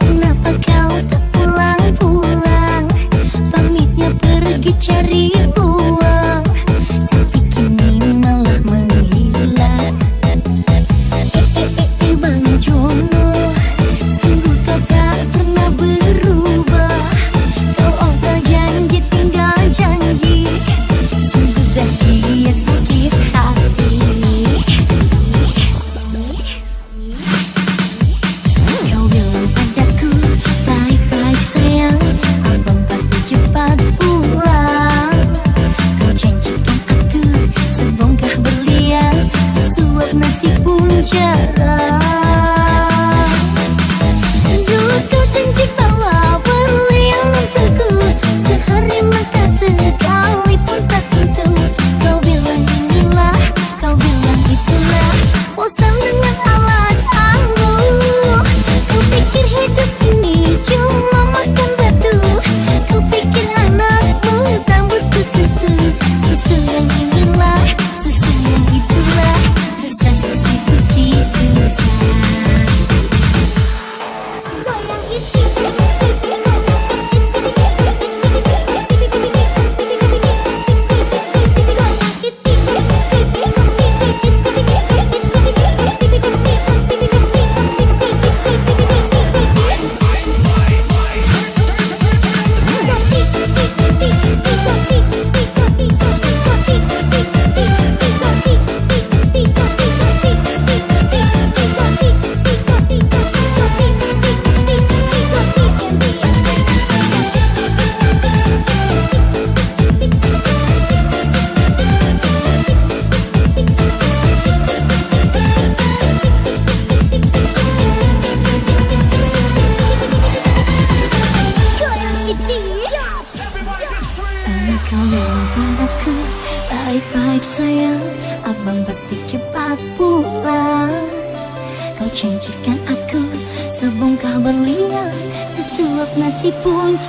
Kenapa kau tak pulang-pulang? Pamitnya pergi cari nací punca Oh, Baik-baik sayang Abang pasti cepat pulang. Kau janjikan aku Sebongkah berlian Sesuap nasi pun